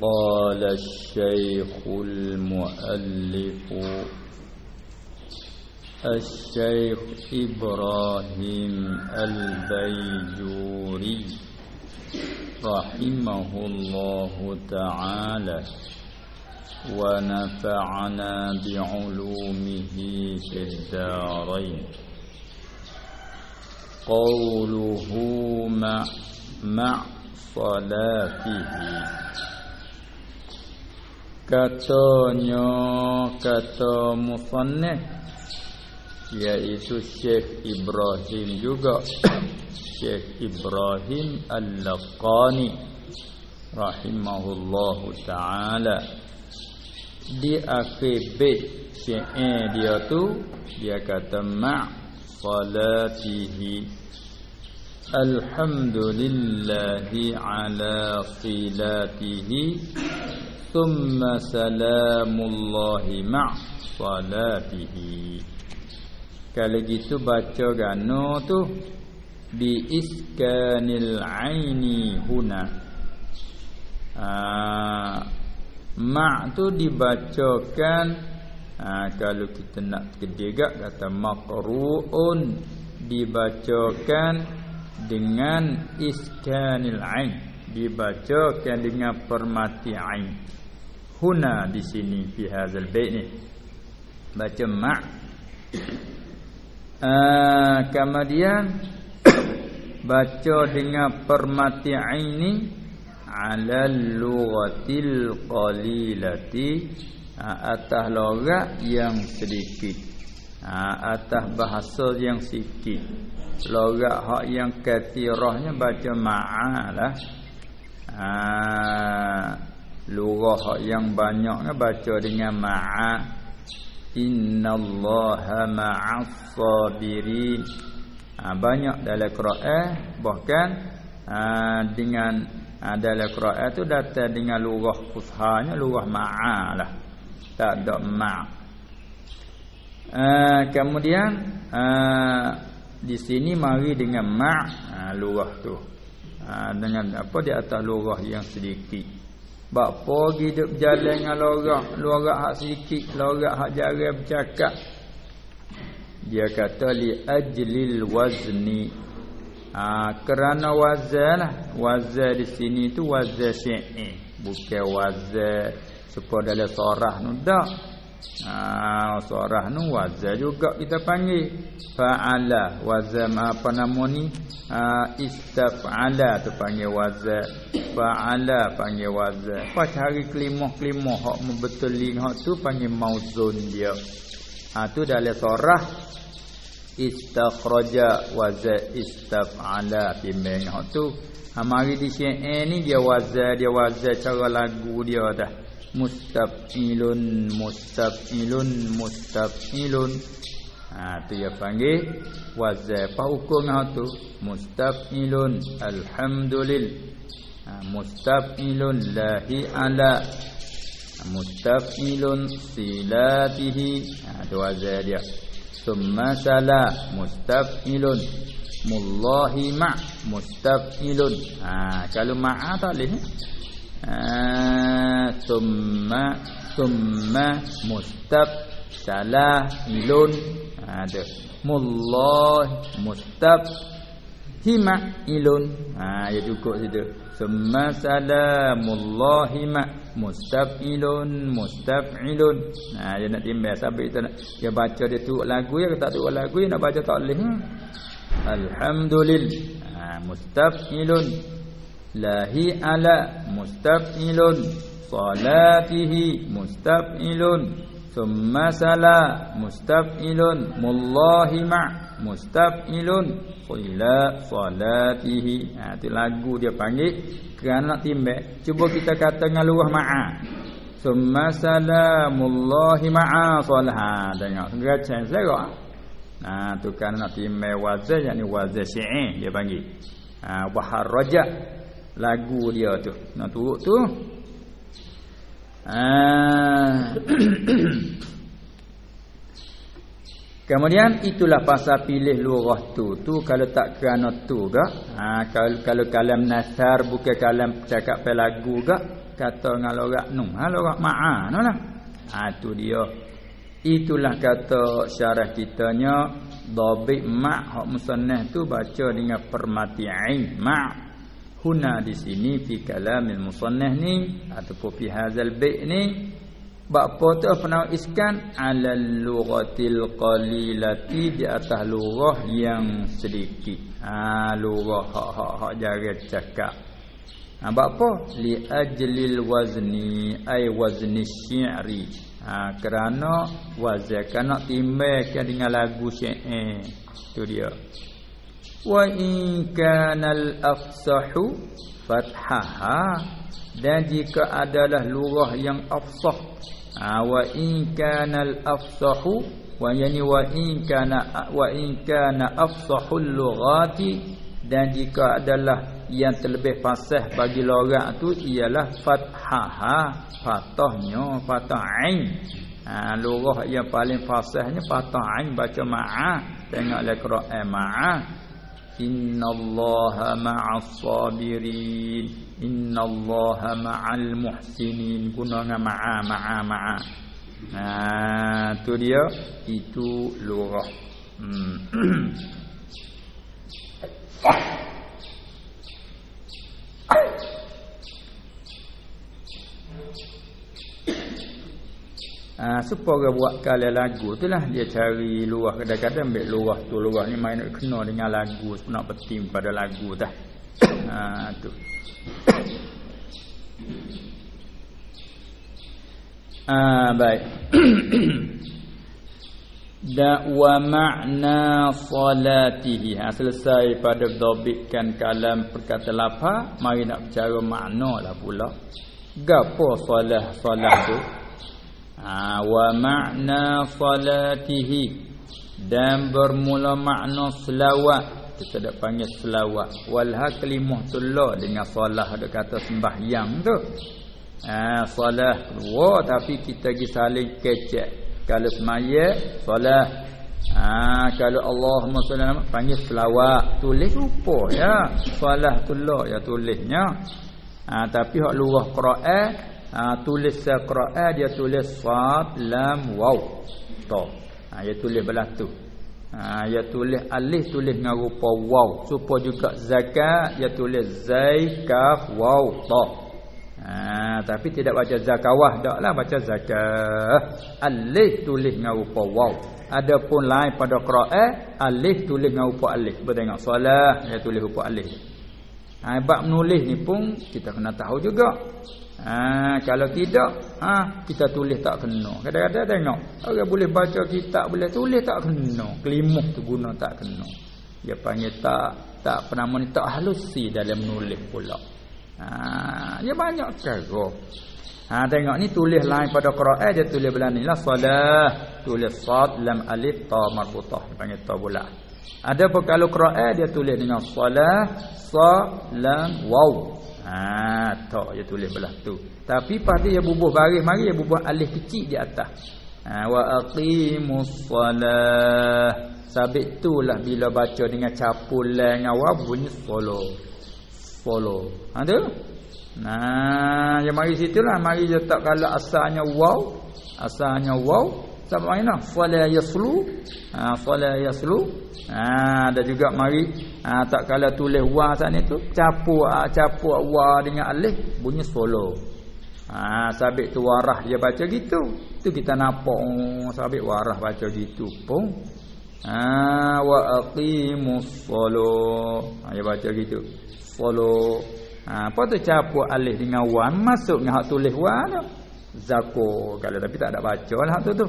قال الشيخ المؤلف الشيخ إبراهيم البيجوري رحمه الله تعالى ونفعنا بعلومه في الدارين. قوله مع, مع صلاته katanya kata musannif iaitu Syekh Ibrahim juga. Syekh Ibrahim Al-Laqani. Rahimahullahu taala. Di akhir bait syair dia tu dia kata ma' salatihi Alhamdulillahi ala silatihi Thumma salamullahi ma' salatihi. Kalau gitu baca gano tu Bi iskanil aini huna. Ma' tu dibacakan ha, Kalau kita nak kedegak kata Maqru'un Dibacakan dengan iskanil ain Dibacakan dengan permati ain. Huna di sini fi hadzal bait ni. Baca ma. Uh, kemudian baca dengan permati ini ala lughatil qalilati uh, atas logat yang sedikit. Uh, atas bahasa yang sikit. Logat hak yang kathirahnya baca ma'alah uh, lurah yang banyak baca dengan ma'a. Innallaha ma'as sabirin ha, banyak dalam Quran bahkan ha, dengan ha, dalam Quran tu datang dengan lurah fushanya lurah ma'a lah. Tak ada ma' ha, kemudian ha, di sini mari dengan ma' ha, lurah tu ha, dengan apa di atas lurah yang sedikit Bak pergi duk berjalan dengan lorak, lorak hak sikit, lorak hak jarang bercakap. Dia kata li ajlil wazni. Ha, kerana wazan lah. Wazan di sini tu wazan syi'i, bukan wazan supaya dalam sorah nu. Ah surah nu wazan juga kita panggil. Fa'ala wazan apa nama ni? Ah istaf'ala tu panggil wazan. Fa'ala panggil wazan. Pas hari kelima-kelima hak membetulin hak tu panggil mauzun dia. Ah tu dalam surah istakhraja wazan istaf'ala bimbang hak tu. Ha mari di sini ni dia wazan dia wazan cara lagu dia dah mustafilun mustafilun mustafilun ha tu dia panggil. Wazan apa hukum tu? Mustafilun alhamdulil. Ha, mustafilun lahi ala. Mustafilun silatihi. Ha tu wazan dia. Summa sala mustafilun mullahi ma mustafilun ha kalau ma'a tak boleh summa summa mustab salah ilun ada. Mullah mustab hima ilun. Ha ya cukup situ. Summa salamullahi ma ilun mustaf'ilun ha dia nak timbang sampai kita nak. Dia baca dia tu lagu ya tak tu lagu ya nak baca tak boleh hmm. alhamdulillah. Ha mustaf'ilun lahi ala mustaf'ilun. Salatihi mustaf'ilun. Thumma sala mustaf'ilun. Mullahi ma mustaf'ilun. Qila salatihi. Ha tu lagu dia panggil. Kerana nak timbek. Cuba kita kata dengan luah ma'a thumma salamullahi ma'a salaha tengok. Gacang selera ha tu kan nak timbek wazan yakni wazan syi'i dia panggil. Ha bahar rajak lagu dia tu. Nak turut tu. Ah. kemudian itulah pasal pilih lurah tu. Tu kalau tak kerana tu gak ha, kalau kalau kalam nasar bukan kalam cakap pe lagu gak kata dengan lorak nun ha lorak ma'a lah. Ha tu dia. Itulah kata syarah kitanya dhabit ma' hak musannah tu baca dengan permati ain ma' huna di sini fi kalamil musannah ni ataupun fi hadzal bait ni bab apa tu pernah iskan ala lughatil qalilati di atas lughah yang sedikit. Ha lughah hak hak hak jaga cakap. Ha bab apa li ajlil wazni ai wazni syi'ri. Ha kerana wazan kana timbangkan dengan lagu syair tu dia wa in kana al afsahu fathaha. Dan jika adalah lughah yang afsah. Ha, wa in kana al afsahu. Wa yani wa in kana wa in kana afsahul lughati dan jika adalah yang terlebih fasih bagi lorak tu ialah fathaha. Fathahnya fathah ain. Ha lughah yang paling fasihnya fathah ain baca ma'a. Tengok le Quran ma'a innallaha ma'as sabirin. Innallaha ma'al muhsinin. Guna ma'a ma'a ma'a. Nah tu dia. Itu lurah. Hmm. Ah, supaya buat kali lagu tu lah dia cari luah kadang-kadang ambil luah tu luah ni main nak kena dengan lagu nak betim pada lagu dah. Ha tu. Ah baik. Dakwa makna salatihi. Ha selesai pada dobitkan kalam perkata lapa, mari nak bicara makna lah pula. Gapo salah salah tu? Ha wa makna salatihi dan bermula makna selawat kita dak panggil selawat wal haklimah tullah dengan salah ada kata sembahyang tu Ah, solah dua tapi kita pergi saling kecek. Kalau semaya solah. Ah, kalau Allahumma salli alaihi panggil selawat, tulis rupa ya. Solah tullah ya tulisnya. Ah, tapi hak luah Quran, ah, tulis Quran dia tulis sad lam waw. To. Ah, dia tulis belah tu. Ha, dia tulis alif tulis dengan rupa waw. Supaya juga zakat dia tulis zai kaf waw ta. Ha, tapi tidak baca zakawah taklah baca zakah. Alif tulis dengan rupa waw. Adapun lain pada Quran, alif tulis dengan rupa alif. Bertengok solat dia tulis rupa alif. Ha, bab menulis ni pun kita kena tahu juga. Ha, kalau tidak, ha, kita tulis tak kena. Kadang-kadang tengok, orang boleh baca kitab, boleh tulis tak kena. Kelimuh tu guna tak kena. Dia panggil tak tak pernah ni tak halusi dalam menulis pula. Ha, dia banyak cara. Ha tengok ni tulis lain pada Quran dia tulis belah ni lah salah, tulis sad lam alif ta marbutah panggil ta bulat. Ada pun kalau Quran dia tulis dengan salah sa lam waw. Ha ta dia tulis belah tu. Tapi pada dia bubuh baris mari dia bubuh alif kecil di atas. Ha wa aqimus salah. Sabit itulah bila baca dengan capul dengan waw bunyi solo. Ada? Ha, nah, yang mari situlah mari dia tak kala asalnya wow, asalnya wow. Sama mana? Fala yaslu. Ha, fala yaslu. Ha, ada juga mari ha, tak kala tulis wa sana itu, capu ha, capu wa dengan alif bunyi follow. Ha, sabit tu warah dia baca gitu. Tu kita nampak oh, sabit warah baca gitu pun. Ha, wa aqimus salat. Ha, dia baca gitu follow ha, apa tu capuk alih dengan wan masuk dengan hak tulis wan tu zako kalau tapi tak ada baca. Lah tu. Tu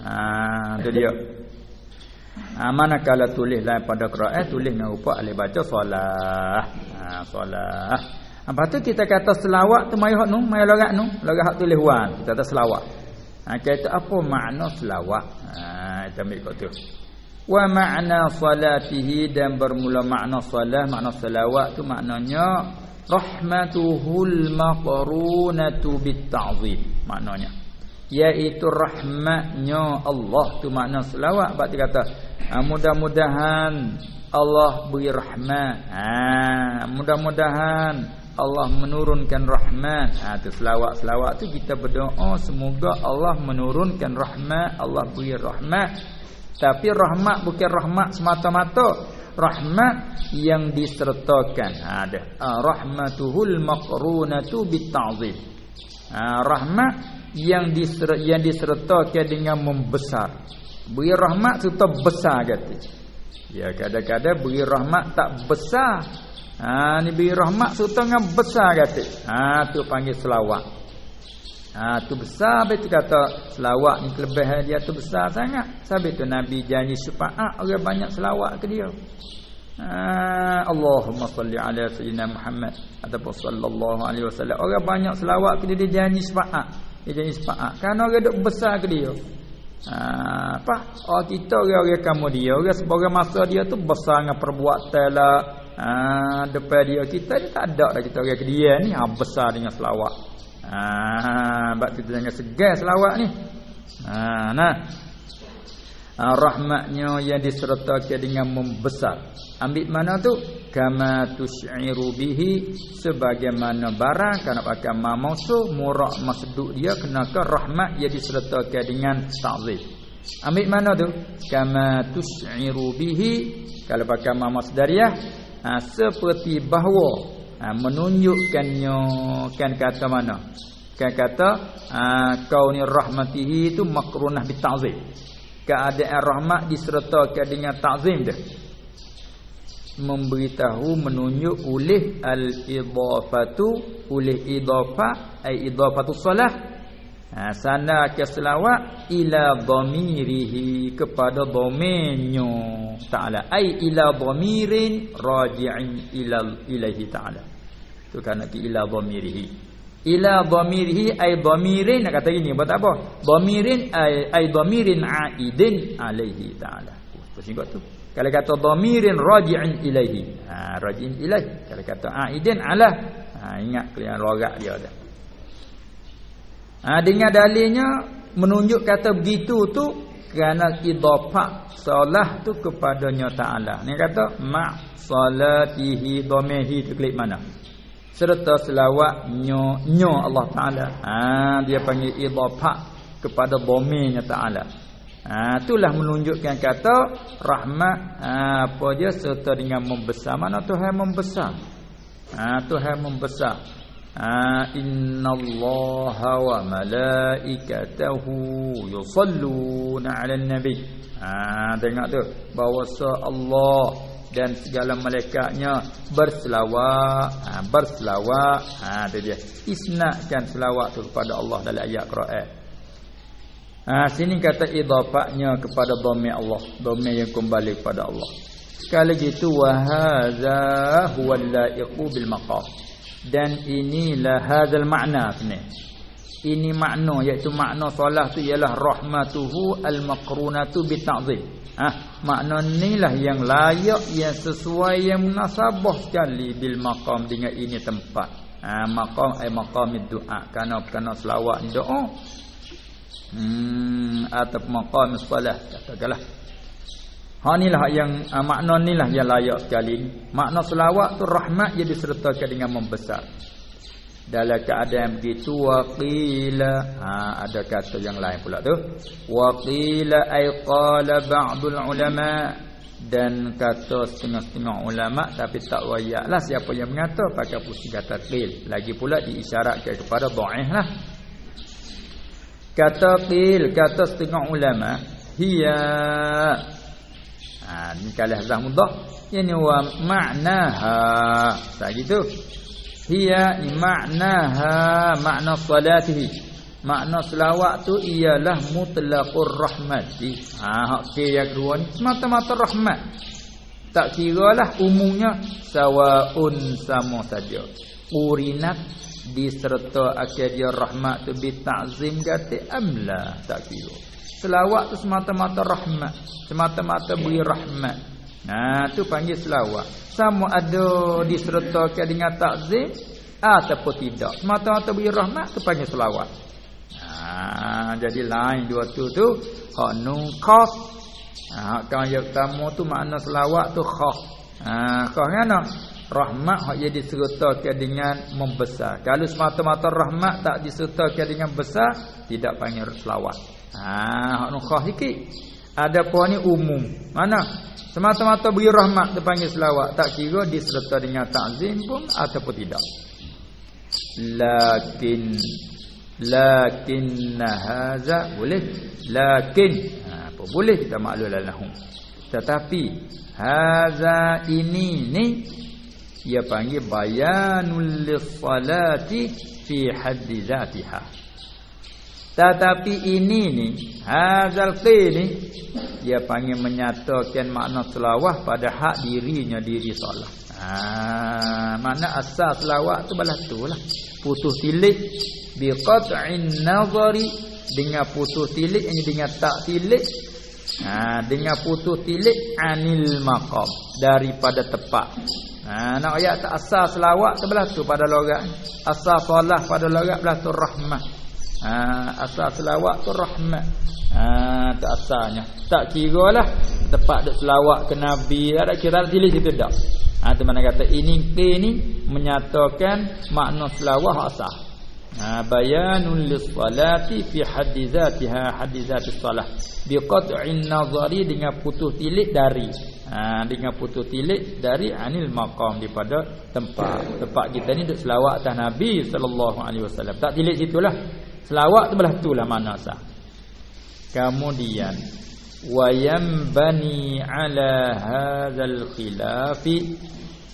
ha tu dia. Ha, manakala tulis lain pada Quran tulis dengan rupa alih baca solah ha solah apa tu kita kata selawat tu mai hak nu mai logat nu. Logat hak tulis wan kita kata selawat. Ha kata apa makna selawat? Ha kita ambil kat tu. Wa makna salatihi dan bermula makna salat makna selawat tu maknanya rahmatuhul maqrunatu bitta'zim maknanya iaitu rahmatnya Allah tu makna selawat berarti kata ha, mudah-mudahan Allah beri rahmat ha, mudah-mudahan Allah menurunkan rahmat. Ha tu selawat-selawat tu kita berdoa semoga Allah menurunkan rahmat, Allah beri rahmat. Tapi rahmat bukan rahmat semata-mata. Rahmat yang disertakan. Ha dah. Ha, rahmatuhul maqrunatu bitta'zim. Ha rahmat yang diser yang disertakan dengan membesar. Beri rahmat serta besar kata. Ya kadang-kadang beri rahmat tak besar Ha ni beri rahmat serta dengan besar kata. Ha tu panggil selawat. Ha tu besar betul kata selawat ni kelebihan dia tu besar sangat. Sebab tu Nabi janji syafaat orang banyak selawat ke dia. Ha Allahumma salli ala sayyidina Muhammad ataupun sallallahu alaihi wasallam. Orang banyak selawat ke dia, dia janji syafaat. Dia janji syafaat. Kan orang duk besar ke dia. Ha, apa? Oh kita orang-orang kamu dia, orang sebagai masa dia tu besar dengan perbuatan lah, ha, depan dia kita ni tak ada dah kita orang kedia ni ha, besar dengan selawat ha sebab kita jangan segar selawat ni. Ha nah. Ha, rahmatnya yang disertakan dengan membesar. Ambil mana tu? Kama tus'iru bihi sebagaimana barang kana pakai mamusu murak masduk dia kenaka rahmat yang disertakan dengan ta'zim. Ambil mana tu? Kama tus'iru bihi kalau pakai mamus dariah ha, seperti bahawa ha, menunjukkannya kan kata mana? Kan kata ha, kau ni rahmatihi itu makrunah bitazim. Keadaan rahmat disertakan dengan ta'zim dia. Memberitahu menunjuk oleh al-idafatu oleh idafah ai idafatu salah. Ha, sana ke selawat ila dhamirihi kepada dhamirnya taala. Ai ila dhamirin raji'in ila ilahi taala tu kan ki ila dhamirihi. Ila dhamirihi ai dhamirin nak kata gini buat apa? Dhamirin ai ai dhamirin aidin alaihi taala. Tu singkat tu. Kalau kata dhamirin raji'in ilaihi. Ha raji'in ilaihi. Kalau kata aidin ala ha ingat kalian logat dia dah Ha, dengan dalilnya menunjuk kata begitu tu kerana idafah salah tu kepadanya taala. Ni kata ma salatihi dhamehi tu klik mana? serta selawat nyo nyo Allah taala. Ha dia panggil idafah kepada dhamirnya taala. Ha itulah menunjukkan kata rahmat ha, apa dia serta dengan membesar. Mana tuhan membesar? Ha tuhan membesar. Ha innallaha wa malaikatahu yusalluna 'alan nabi. Ha dengar tu. Bahawa Allah dan segala malaikatnya berselawat. Ha, berselawat. Ha tu dia. Isnadkan selawat tu kepada Allah dalam ayat Quran. Ha sini kata idafahnya kepada dhamir Allah. Dhamir yang kembali kepada Allah. Sekali gitu wa hadza huwa laiqu bil maqam dan inilah hadzal makna sini ini makna iaitu makna solat tu ialah rahmatuhu al-maqrunatu bita'zim. Ah makna inilah yang layak yang sesuai yang munasabah sekali bil maqam dengan ini tempat. Ah maqam ai maqam doa kerana kerana selawat ni doa. Hmm atau maqam solat katakanlah. Ha inilah yang uh, makna inilah yang layak sekali. Makna selawat tu rahmat yang disertakan dengan membesar. Dalam keadaan begitu waqila ha ada kata yang lain pula tu. Waqila ay qala ba'dul ulama dan kata setengah-setengah ulama tapi tak wayaklah siapa yang mengata pakai pusing kata qil. Lagi pula diisyaratkan kepada dhaif lah. Kata qil kata setengah ulama hiya Ha ni kalah zah mudah. Ini wa ma'naha. Tak gitu. Hiya ma'naha makna salatihi. Makna selawat tu ialah mutlaqur rahmati. Ha hak yang kedua ni semata-mata rahmat. Tak kiralah umumnya sawaun sama saja. Urinat diserta akhir dia rahmat tu bi ta'zim gati amla tak kira. Selawat tu semata-mata rahmat. Semata-mata beri rahmat. Nah, tu panggil selawat. Sama ada disertakan dengan takzim ataupun tidak. Semata-mata beri rahmat tu panggil selawat. Nah, jadi lain dua tu tu hak nun khas. Ha, kan yang pertama tu makna selawat tu khas. Ha, khas mana? rahmat hak jadi disertakan dengan membesar. Kalau semata-mata rahmat tak disertakan dengan besar, tidak panggil selawat. Ha, hak nukhah sikit. Ada pun ni umum. Mana? Semata-mata beri rahmat dipanggil selawat, tak kira diserta dengan takzim pun ataupun tidak. Lakin lakin haza boleh lakin ha, apa boleh kita maklul lahum tetapi haza ini ni ia panggil bayanul lissalati fi haddi zatiha tetapi ini ni hazal ni ia panggil menyatakan makna selawah pada hak dirinya diri solat ha makna asal selawat tu balas tu lah putus tilik bi qat'in nazari dengan putus tilik ini dengan tak tilik ha dengan putus tilik anil maqam daripada tepat Ha nak ayat tak asal selawat sebelah tu pada logat. Asal solah pada logat belah tu rahmat. Ha asal selawat tu rahmat. Ha tak asalnya. Tak kiralah tempat dak selawat ke nabi, tak ada kira pilih situ dak. Tu mana kata ini ke ni menyatakan makna selawat asal. Ha bayanun lis-salati fi hadizatiha hadizatis salah. Bi qat'in nazari dengan putus tilik dari ha, dengan putus tilik dari anil maqam daripada tempat tempat kita ni duk selawat atas nabi sallallahu alaihi wasallam tak tilik situlah selawat tu belah tulah mana sah kemudian wayam bani ala hadzal khilafi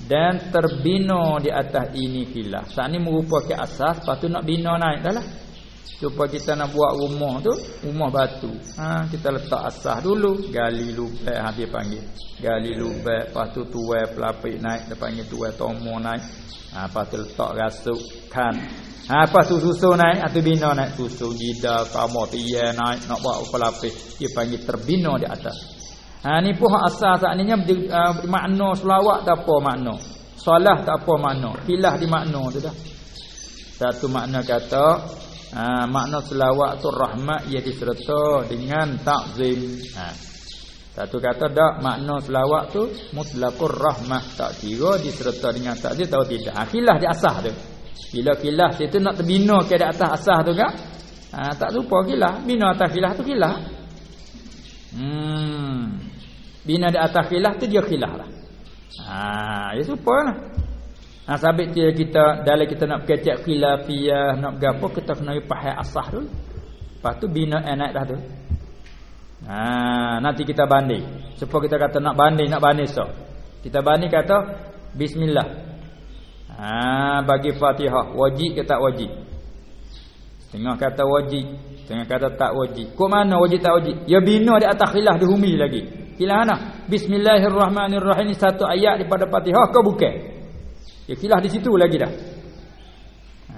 dan terbina di atas ini khilaf. Saat ni merupakan asas, lepas tu nak bina naik dah lah. Supaya kita nak buat rumah tu Rumah batu. Ha, Kita letak asah dulu Gali lubek ha, Dia panggil. Gali lubek Lepas tu tuai pelapik naik Dia panggil tuai tomo naik. Ha, Lepas tu letak rasuk kan ha, Lepas tu susun naik Atau bina naik. Susun jida Kamu tiya naik Nak buat pelapik. Dia panggil terbina di atas. Ha, Ni pun asah saat ni uh, Makna selawat tak apa makna. Salah tak apa makna. Pilah di makna tu dah. Satu makna kata ha, makna selawat tu rahmat ia diserta dengan takzim. Ha. satu kata dak makna selawat tu mutlaqur rahmah. Tak kira diserta dengan takzim tahu tidak. Ha, kilah di asah tu. Bila kilah situ nak terbina ke di atas asah tu kan ha, tak lupa kilah. Bina atas kilah tu kilah. Hmm. Bina di atas kilah tu dia kilah lah. Ha ya supalah Ha sabit dia kita dalam kita nak kecek khilafiyah nak gapo kita kena faham asah dulu. Lepas tu bina anak dah tu. Ha nanti kita banding. Supaya kita kata nak banding nak banding so. Kita banding kata bismillah. Ha bagi Fatihah wajib ke tak wajib? Tengah kata wajib, tengah kata tak wajib. Kok mana wajib tak wajib? Ya bina di atas khilaf di humi lagi. Khilaf mana? Bismillahirrahmanirrahim satu ayat daripada Fatihah kau bukan? Ya kilah di situ lagi dah.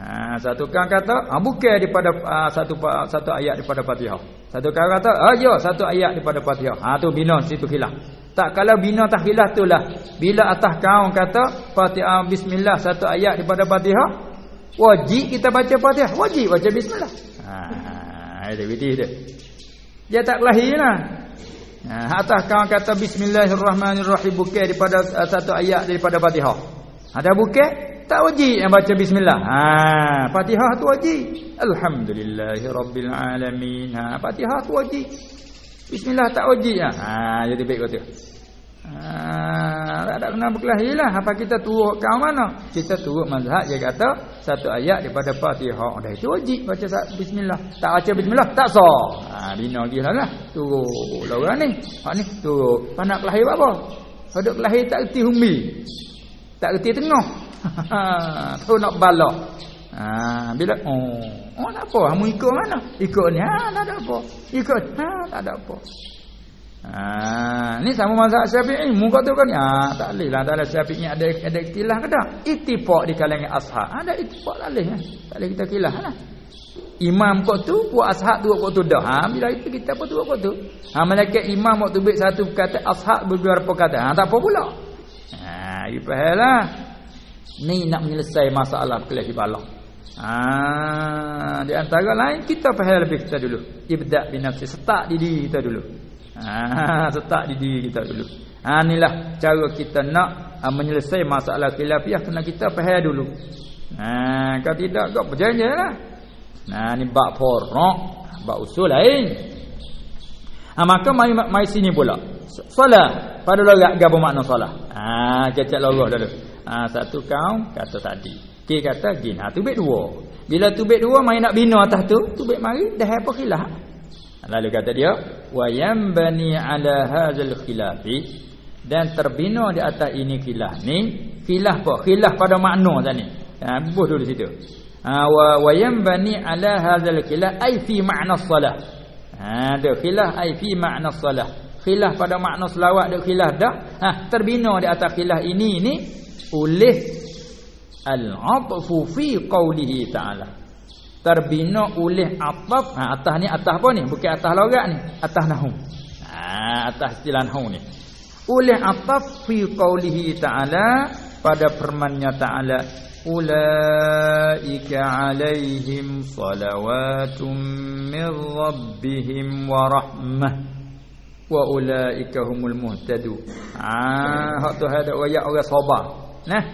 Ha, satu kan kata, ha, bukan daripada ha, satu satu ayat daripada Fatihah. Satu kan kata, ah ya, satu ayat daripada Fatihah. Ha tu bina situ kilah. Tak kalau bina tak kilah itulah. Bila atas kau kata Fatihah bismillah satu ayat daripada Fatihah, wajib kita baca Fatihah, wajib baca bismillah. Ha, ada video dia. Dia tak lahirlah. Ha, atas kau kata bismillahirrahmanirrahim bukan daripada satu ayat daripada Fatihah. Ada bukit tak wajib yang baca bismillah. Ha, Fatihah tu wajib. Alhamdulillahirabbil alamin. Ha, Fatihah tu wajib. Bismillah tak wajib ah. Ha, jadi baik kata. Ha, tak ada kena berkelahilah apa kita turut kau mana? Kita turut mazhab dia kata satu ayat daripada Fatihah. Dah itu wajib baca bismillah. Tak baca bismillah tak sah. Ha, bina lagi lah. Turut lah orang ni. Hak ni turut. Panak kelahi apa? Pada kelahi tak erti humbi. Tak reti tengah. Tahu nak balak. Ha, bila oh, oh tak apa, kamu ikut mana? Ikut ni. Ha, tak ada apa. Ikut. Ha, tak ada apa. Ha, ni sama mazhab Syafi'i. Mu kata kan? Ha, tak boleh lah. Tak Syafi'i ada ada ikhtilaf ke tak? Ittifaq di kalangan ashab. Ada ittifaq tak boleh. Eh? Tak boleh kita kilah lah. Imam kau tu buat ashab tu waktu tu dah. Ha, bila itu kita apa tu waktu tu? Ha, malaikat imam waktu baik satu kata ashab beberapa kata. Ha, tak apa pula. Ha, you fahamlah. Ni nak menyelesai masalah kelahi balang. Ha, di antara lain kita faham lebih kita dulu. Ibda' bin nafsi. Setak di diri kita dulu. Ha, setak di diri kita dulu. Ha, inilah cara kita nak uh, menyelesaikan masalah khilafiah kena kita faham dulu. Ha kalau tidak kau berjanjilah. Nah ni bab farq, bab usul lain. Ha maka mai mai sini pula. Solat pada logat gapo makna solat? Ha cecak logah dah tu. Ha satu kau kata tadi. Ki kata gin. Ha tu bet dua. Bila tu bet dua mai nak bina atas tu, tu bet mari dah apa khilaf. Lalu kata dia, wa yanbani ala hadzal khilafi dan terbina di atas ini khilaf ni khilaf apa khilaf pada makna tadi ha buh dulu situ ha wa wayam bani ala hadzal khilaf ai fi makna salah ha tu khilaf ai fi makna salah. Khilaf pada makna selawat dak khilaf dah. Ha terbina di atas khilaf ini ni oleh al-'atfu fi qawlihi ta'ala. Terbina oleh ataf ha atas ni atas apa ni? Bukan atas logat ni atas nahwu ha atas istilah nahwu ni. Oleh ataf fi qaulihi ta'ala pada firman-Nya ta'ala salawatun min rabbihim wa rahmah wa ulaika humul muhtadu ah hak tu ada ayat orang sabar nah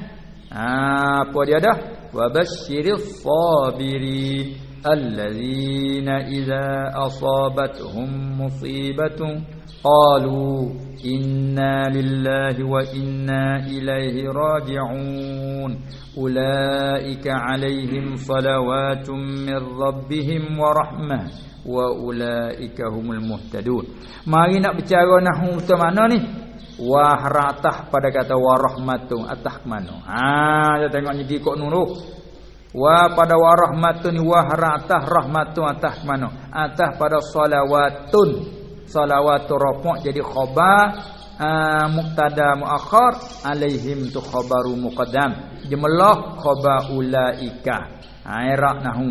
ah apa dia dah? wa basyiris sabirin الذين إذا أصابتهم مصيبة قالوا إنا لله وإنا إليه راجعون أولئك عليهم صلوات من ربهم ورحمة وأولئك هم المهتدون Mari nak bicara nahu tu mana ni? Wahratah pada kata warahmatun atah mana? Ha, kita tengok ni kok nuruh. Wa pada wa rahmatun wa haratah rahmatun atah mana? Atah pada salawatun. Salawatu rafa' jadi khabar uh, mubtada muakhar alaihim tu khabaru muqaddam. Jumlah khabar ulaika. Airak nahu.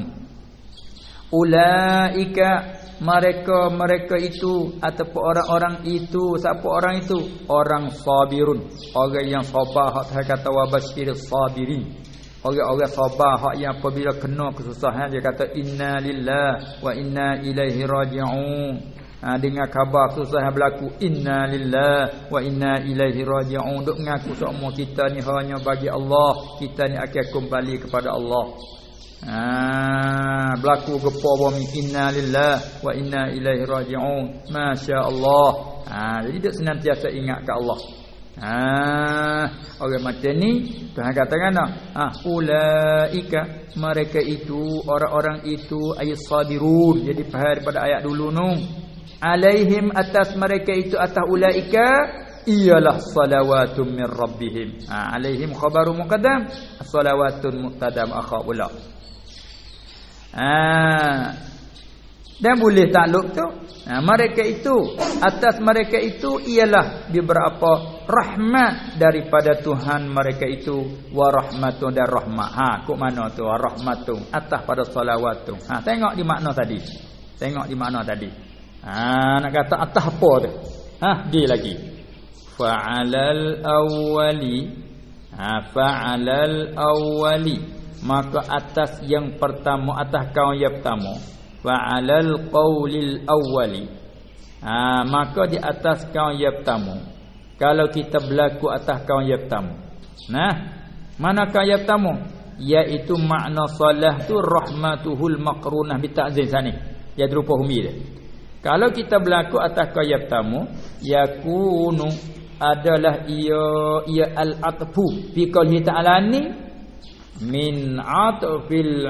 Ulaika mereka mereka itu ataupun orang-orang itu siapa orang itu orang sabirun orang yang sabar hak kata wa basyiris sabirin Orang-orang sabar hak yang apabila kena kesusahan dia kata inna lillah wa inna ilaihi raji'un. Ha, dengar khabar kesusahan berlaku inna lillah wa inna ilaihi raji'un. Duk mengaku semua kita ni hanya bagi Allah. Kita ni akan kembali kepada Allah. Ha, berlaku gepa bumi inna lillah wa inna ilaihi raji'un. Masya-Allah. Ha, jadi dia senantiasa ingat ke Allah. Ha, orang macam ni Tuhan katakan dah. Ha, ulaika mereka itu orang-orang itu ayat sabirun. Jadi faham pada ayat dulu nu. Alaihim atas mereka itu atas ulaika ialah salawatun min rabbihim. Ha, alaihim khabaru muqaddam, salawatun muqaddam akhabula. Ha, dan boleh takluk tu ha, mereka itu atas mereka itu ialah beberapa rahmat daripada Tuhan mereka itu. Wa rahmatun dan rahmat. Ha kok mana tu? Wa rahmatun atas pada tu. Ha tengok di makna tadi. Tengok di makna tadi. Ha nak kata atas apa tu? Ha di lagi. Fa'alal awwali. Ha fa'alal awwali. Maka atas yang pertama atas kaum yang pertama. Fa'alal qawlil awwali. Ha, maka di atas kaum yang pertama kalau kita berlaku atas kaum yang pertama nah mana kaum yang pertama iaitu makna salah tu rahmatuhul maqrunah bi ta'zim sani. Ya berupa humi dia. Kalau kita berlaku atas kaum yang pertama yakunu adalah ia ia al-atfu fi qouli ta'ala ni min atfil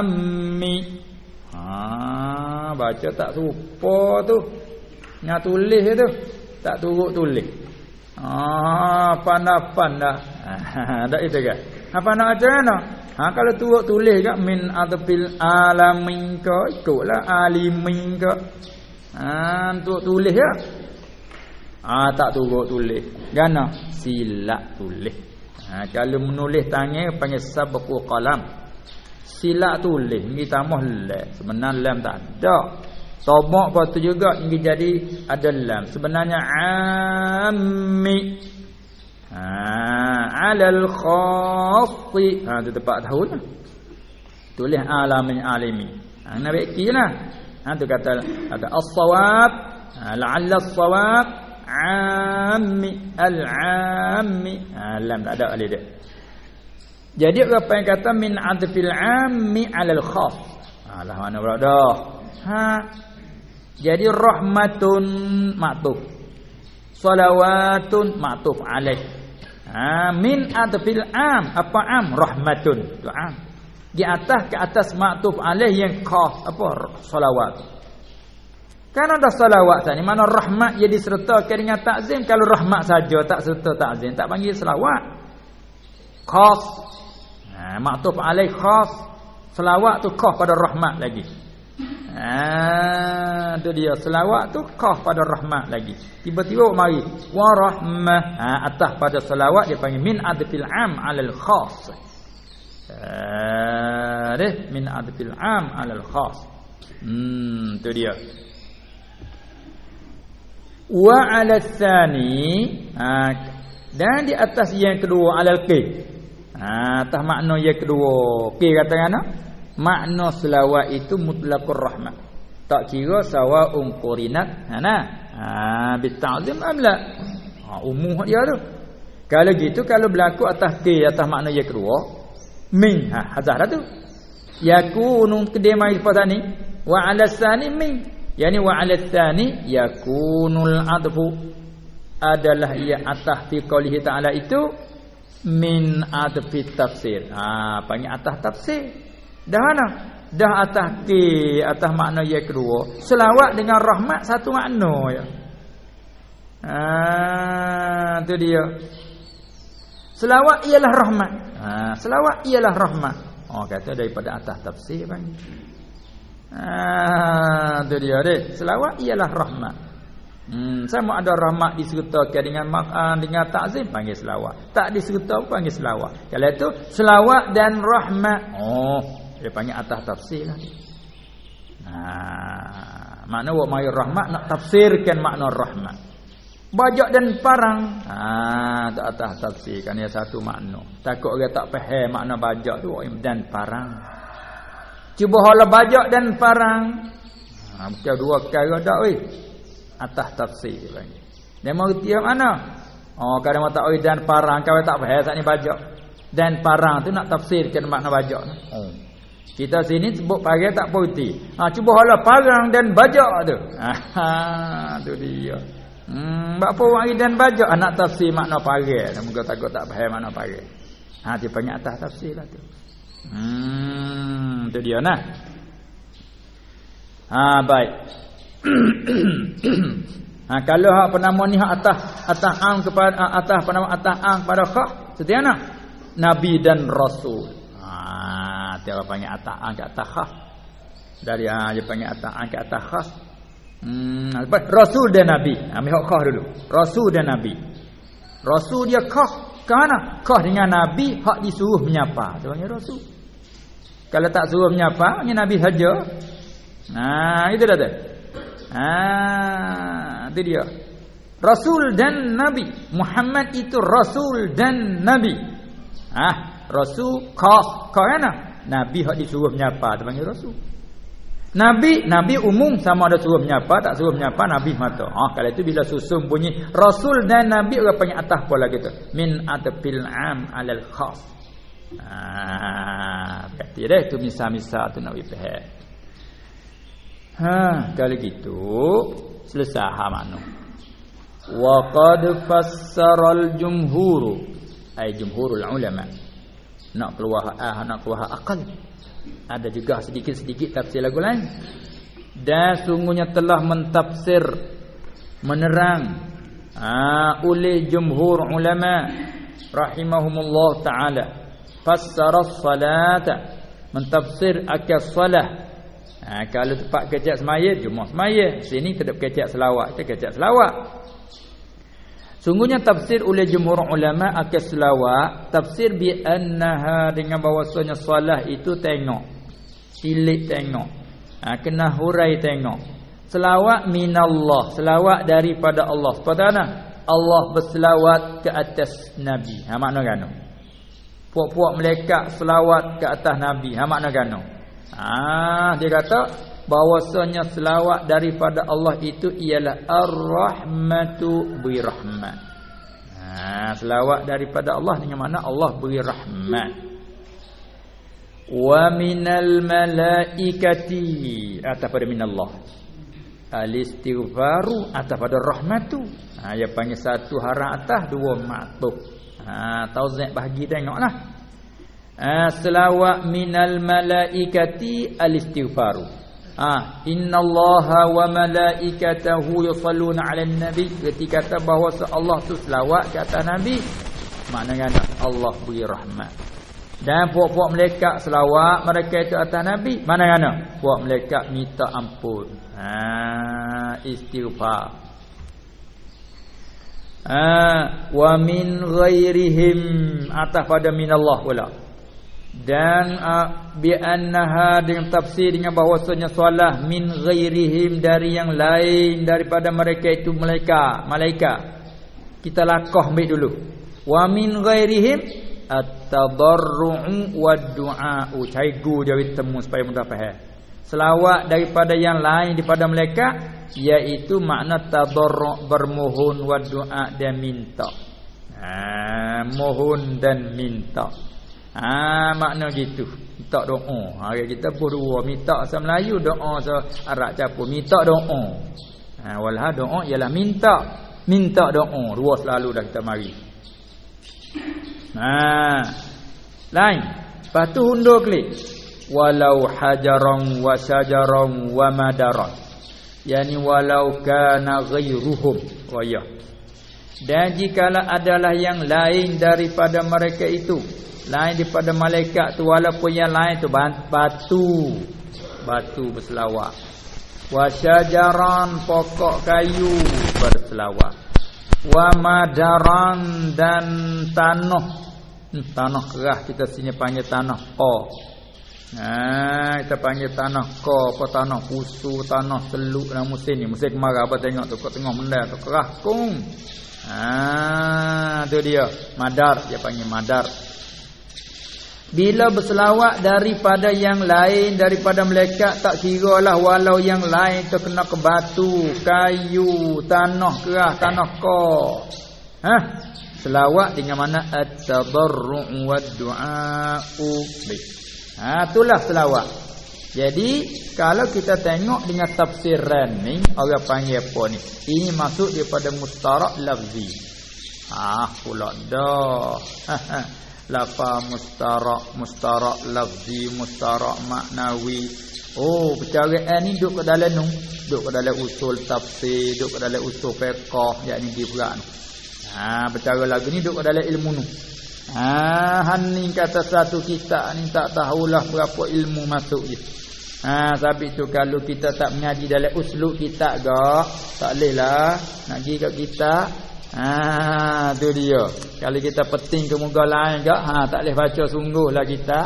ammi. Ha baca tak serupa tu. Nya tulis tu tak turut tulis. Ha pandafan dah ha dak itu ke? Apa nak baca mana? Ha kalau turut tulis kat min atfil alamin ke ikutlah alimin ke ha untuk tulis ya ha tak turut tulis. Gana silap tulis. Ha, kalau menulis tangan panggil sabqu qalam. Silap tulis ni tambah lam. Sebenarnya lam tak ada. Tomak apa tu juga ini jadi ada lam. Sebenarnya ammi. Ha, alal khassi. Ha, tu tempat tahu. Tulis alamin alimi. Ha, nak baik kira. Ha, tu kata ada as-sawab. Ha, la'alla as-sawab ammi al-ammi ha, lam tak ada alif dia jadi apa yang kata min adfil ammi alal khas ha lah mana dah ha jadi rahmatun maktub. Salawatun maktub alaih. Ha min adfil am. Apa am? Rahmatun. Tu am. Di atas ke atas maktub alaih yang khas. Apa? Salawat. Kan ada salawat tadi. Mana rahmat ia disertakan dengan takzim. Kalau rahmat saja tak serta takzim. Tak panggil salawat. Khas. Ha maktub alaih khas. Selawat tu khas pada rahmat lagi ha tu dia. Selawat tu khas pada rahmat lagi. Tiba-tiba mari wa rahmah ha atas pada selawat dia panggil min adfil am alal khas. Ha deh min adfil am alal khas. Hmm tu dia. Wa 'ala tsani ha, dan di atas yang kedua 'alal qi ha atas makna yang kedua. Qi kata kan makna selawat itu mutlaqur rahmat. Tak kira sawaun qurinat ha nah. Ha bita'zim amla. Ha umum dia tu. Kalau gitu kalau berlaku atas qi atas makna yang kedua min. Ha hadah tu. Yakunu kedai mai pada ni wa 'ala tsani min. Yani wa 'ala tsani yakunul adfu. Adalah ia atas fi qoulihi ta'ala itu min adfi tafsir. Ha panggil atas tafsir dah mana dah atas ki atas makna yang kedua selawat dengan rahmat satu makna ya ha tu dia selawat ialah rahmat ha selawat ialah rahmat oh kata daripada atas tafsir panggil Ah, tu dia deh. Selawat ialah rahmat. Hmm, sama ada rahmat disertakan dengan uh, dengan takzim panggil selawat. Tak diserta panggil selawat. Kalau itu selawat dan rahmat. Oh, dia panggil atas tafsir lah. Nah, makna wa mai rahmat nak tafsirkan makna rahmat. Bajak dan parang. Ah, tak atas tafsir kan dia satu makna. Takut orang tak faham makna bajak tu dan parang. Cuba hala bajak dan parang. Ha bukan dua perkara dak oi. Atas tafsir. Dia mau tiap mana? Oh kadang tak oi dan parang kau tak faham tak ni bajak. Dan parang tu nak tafsirkan makna bajak. Oh. Kita sini sebut pagai tak putih. Ha cuba hala parang dan bajak tu. Ha tu dia. Hmm apa orang dan bajak anak tafsir makna pagai. Moga takut tak faham makna pagai. Ha dia banyak atas tafsir lah tu. Hmm, itu dia nah. Ha baik. ha kalau hak penama ni hak atas atas ang kepada atas penama atas ang pada kha setia nah. Nabi dan Rasul. Ha tiada panggil atas ang ke atas kha. Dari ha dia panggil atas ang ke atas kha. Hmm Rasul dan Nabi. Ambil hak kha dulu. Rasul dan Nabi. Rasul dia kha Kana kah dengan Nabi hak disuruh menyapa. Tu panggil Rasul. Kalau tak suruh menyapa, ni Nabi saja. Nah, itu dah tu. Ah, itu dia. Rasul dan Nabi. Muhammad itu Rasul dan Nabi. Ah, Rasul khas, kau kan? Nabi hak disuruh menyapa, tu panggil Rasul. Nabi, Nabi umum sama ada suruh menyapa, tak suruh menyapa, Nabi mata. Ah, kalau itu bila susun bunyi Rasul dan Nabi orang panggil atas pula gitu. Min atfil am alal khas. Ah, berarti dah tu misal-misal tu nak faham. Ha, kalau gitu selesai ha mano. Wa qad fassara al-jumhur ay jumhurul ulama. Nak keluar ah nak keluar akal. Ada juga sedikit-sedikit tafsir lagu lain. Dan sungguhnya telah mentafsir menerang ah oleh jumhur ulama rahimahumullah taala fassara salata mentafsir akal salah ha, kalau tempat kecak semaya cuma semaya sini tetap kecak selawat kecak selawat sungguhnya tafsir oleh jumhur ulama akal selawat tafsir bi annaha dengan bahawasanya salah itu tengok. Silik tengok. Ha, kena hurai tengok. Selawat minallah selawat daripada Allah. Pada mana Allah berselawat ke atas nabi. Ha makna kan Puak-puak melekat selawat ke atas Nabi. Ha makna gano. Ah dia kata bahwasanya selawat daripada Allah itu ialah ar-rahmatu bi rahmat. Ha, selawat daripada Allah dengan mana Allah beri rahmat. Wa minal malaikati atas pada minallah. Al-istighfaru atas pada rahmatu. Ha, dia panggil satu harap atas dua matuh. Ha, tauzak bahagi tengoklah. Ha, selawat minal malaikati al-istighfaru. Ah, innallaha wa malaikatahu yusalluna 'alan nabi. Ketika kata bahawa Allah tu selawat ke atas nabi, maknanya Allah beri rahmat. Dan puak-puak malaikat selawat mereka itu atas nabi, mana? Puak malaikat minta ampun. Ha, istighfar. Ha, wa min ghairihim atas pada minallah pula dan uh, bi annaha dengan tafsir dengan bahwasanya soalah min ghairihim dari yang lain daripada mereka itu malaikat malaikat. Kita lakoh ambil dulu. Wa min ghairihim at-tadarru'u wad-du'a caigu jadi temu supaya mudah faham. Selawat daripada yang lain daripada malaikat iaitu makna tadarru' bermohon wad-du'a dan minta. Ha, mohon dan minta Ha makna gitu. Minta doa. Hari kita pun dua minta asal Melayu doa asal Arab capur. Minta doa. Ha walha doa ialah minta. Minta doa. Dua selalu dah kita mari. Ha. Lain. Lepas tu hundur klik. Walau hajaran wa syajaran wa madaran. Yani walau kana ghairuhum. Oh ya. Dan jikalau adalah yang lain daripada mereka itu lain daripada malaikat tu walaupun yang lain tu batu batu berselawat wasyajaran pokok kayu berselawat wa madaran dan tanah hmm, tanah kerah kita sini panggil tanah qa Nah, kita panggil tanah ko, apa tanah pusu, tanah seluk dalam musim ni. Musim kemarau apa tengok tu kat tengah mendar tu kerah kung. Ah, tu dia. Madar dia panggil madar. Bila berselawat daripada yang lain daripada malaikat tak kira lah walau yang lain terkena ke batu, kayu, tanah kerah, tanah ko. Ha? Selawat dengan mana at-tadarru' wad-du'a'u. Ha itulah selawat. Jadi kalau kita tengok dengan tafsiran ni orang panggil apa ni? Ini masuk daripada mustarak lafzi. Ah pula dah. Lafa mustarak mustarak lafzi mustarak maknawi. Oh percaraan ni duduk ke dalam nu duduk ke dalam usul tafsir duduk ke dalam usul fiqh yakni di berat ha perkara lagu ni duduk ke dalam ilmu nu. Ha haning kata satu kita ni tak tahulah berapa ilmu masuk je. Ha tapi tu kalau kita tak mengaji dalam uslub kita gak tak leh lah nak pergi kat kita Ha tu dia. Kalau kita peting ke muka lain ke, ha tak boleh baca sungguhlah kita.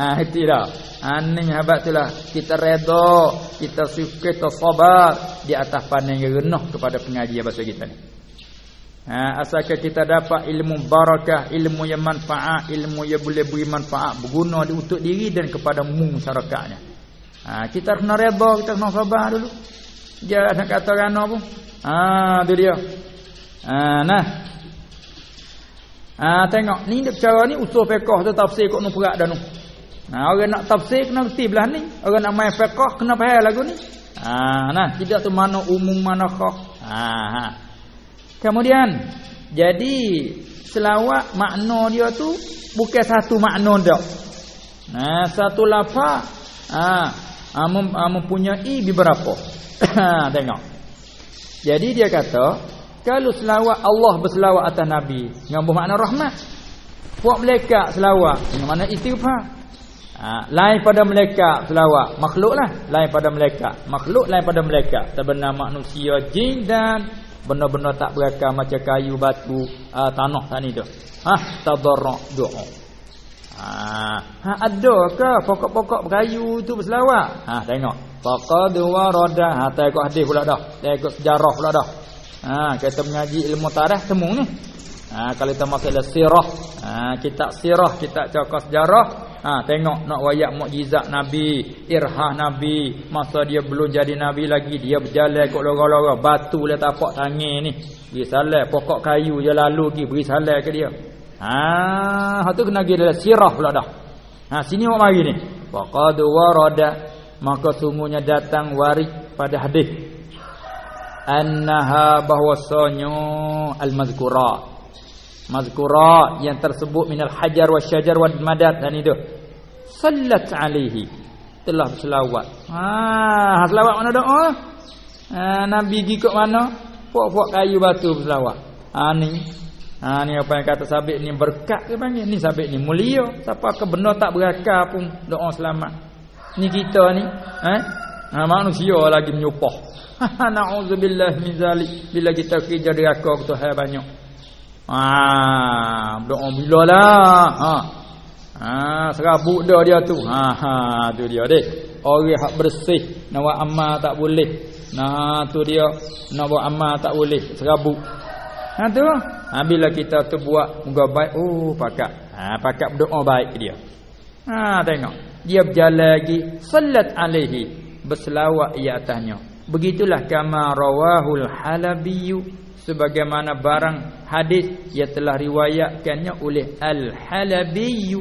Ha itu dah. Ha ni habat itulah kita redha, kita suka kita sabar di atas pandang yang renah kepada pengajian bahasa kita ni. Ha asalkan kita dapat ilmu barakah, ilmu yang manfaat, ilmu yang boleh beri manfaat berguna untuk diri dan kepada mu masyarakatnya. Ha kita kena redha, kita kena sabar dulu. Dia nak kata rana pun. Ah, tu dia. Ah, nah. Ah, tengok ni dia cara ni usul fiqh tu tafsir kok nu perak dah nu. Nah, orang nak tafsir kena reti belah ni. Orang nak main fiqh kena faham lagu ni. Ah, nah, tidak tu mana umum mana khas. Ah, ha. Kemudian jadi selawat makna dia tu bukan satu makna dak. Nah, satu lafaz ah, ah, mempunyai beberapa. Ha, tengok. Jadi dia kata, kalau selawat Allah berselawat atas Nabi, dengan bermakna rahmat. Puak malaikat selawat, dengan mana istighfar. Ha, lain pada malaikat selawat, makhluklah. Lain pada malaikat, makhluk lain pada malaikat. Sebenar manusia, jin dan benar-benar tak berakal macam kayu, batu, uh, tanah tadi tu. Ha, tadarrak doa. Ha, ha ada ke pokok-pokok kayu tu berselawat? Ha, tengok. Faqad warada ha tak ikut hadis pula dah. Tak ikut sejarah pula dah. Ha kita mengaji ilmu tarikh temu ni. Ha kalau kita masuk dalam sirah, ha kitab sirah, kita cakap sejarah, Ha tengok nak wayak mukjizat Nabi, irhah Nabi, masa dia belum jadi Nabi lagi dia berjalan kok lorong-lorong batu le tapak tangan ni. Beri salam pokok kayu je lalu pergi beri salam ke dia. Ha hak tu kena pergi dalam sirah pula dah. Ha sini awak mari ni. Faqad warada maka sungguhnya datang warid pada hadis. Annaha bahwasanya al-mazkura. Mazkura yang tersebut minal hajar wasyajar wad madad dan itu. Sallat alaihi. Telah berselawat. Ha selawat mana doa ha nabi pergi kat mana? Puak-puak kayu batu berselawat. Ha ni. Ha ni apa yang kata sabit ni berkat ke panggil? Ni sabit ni mulia. Siapa ke benar tak berakal pun doa selamat ni kita ni ha ha manusia lagi menyupah Na'udzubillah min zalik. Bila kita kerja di akak tu hai banyak. Ha, doa bila lah. Ha. Ha, serabut dah dia tu. Ha, ha tu dia deh. Orang hak bersih, nak buat amal tak boleh. Nah, tu dia. Nak buat amal tak boleh, serabut. Ha tu. Ha, bila kita tu buat moga baik, oh pakak. Ha, pakak berdoa baik dia. Ha, tengok. Dia berjalan lagi, salat alaihi, berselawat ia atasnya. Begitulah kama rawahul halabiyu sebagaimana barang hadis yang telah riwayatkannya oleh al-halabiyu.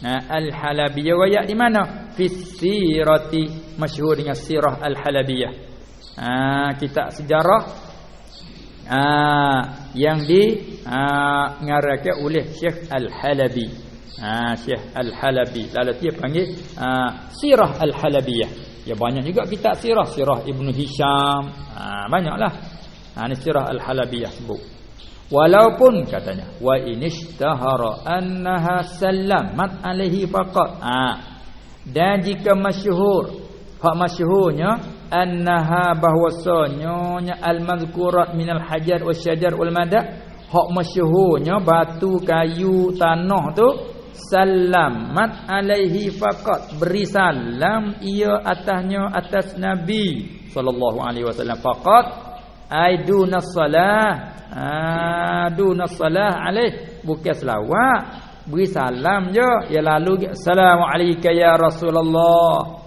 Nah, al-halabiyu riwayat di mana? Fi sirati masyhur dengan sirah al-halabiyah. Ah, kitab sejarah ah yang di ah, ngarahkan oleh Syekh Al-Halabi. Ah, Syekh Al-Halabi. Lalu dia panggil ah, sirah al-halabiyah. Ya banyak juga kitab sirah, sirah Ibnu Hisham. Ha banyaklah. Ha ni sirah Al-Halabiyah sebut. Walaupun katanya wa inishtahara annaha sallamat alaihi faqat. Ha dan jika masyhur hak masyhurnya annaha bahwasanya al-mazkurat minal hajar wasyajar wal madad hak masyhurnya batu kayu tanah tu salamat alaihi faqat. Beri salam ia atasnya atas nabi sallallahu alaihi wasallam. Faqat aiduna salah. Aduna salah alaih. Bukan selawat beri salam je. Ya lalu assalamu alayka ya rasulullah.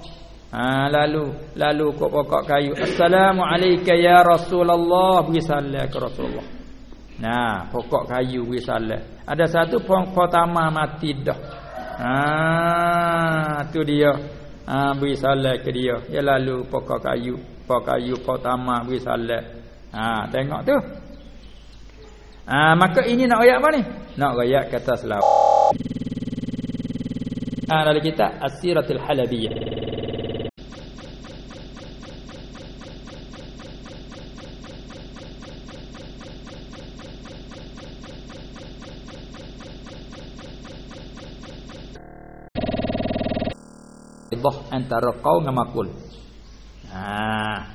Ha lalu lalu kok pokok kayu assalamu alayka ya rasulullah. Beri salam ke rasulullah Nah, pokok kayu wisalah. Ada satu pohon pertama mati dah. Ah, tu dia. Ah, wisalah ke dia. Ya lalu pokok kayu, pokok kayu pertama wisalah. Ah, tengok tu. Ah, maka ini nak ayat apa ni? Nak ayat kata selawat. Ah, dalam kita As-Siratul Halabiyah. Antara qaul dengan makul. Ha.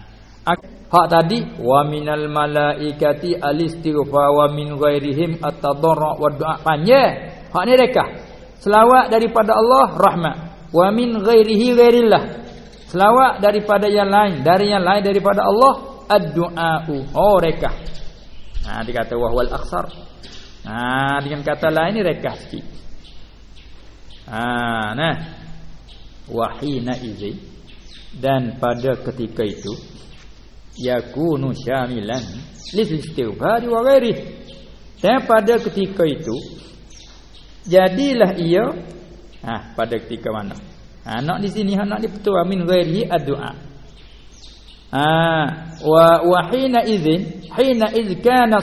Hak tadi wa minal malaikati alistighfar wa min ghairihim at-tadarru wa du'a panjang. Hak ni mereka. Selawat daripada Allah rahmat. Wa min ghairihi ghairillah. Selawat daripada yang lain, dari yang lain daripada Allah ad-du'a. Oh mereka. Ha dikata wa wal akhsar. Ha dengan kata lain ni rekah sikit. Ha nah wahina izin. Dan pada ketika itu yakunu syamilan listighfar wa ghairi. Dan pada ketika itu jadilah ia ha pada ketika mana? Ha nak di sini nak di betul amin ghairi addu'a. Ha wa wahina izin hina iz kana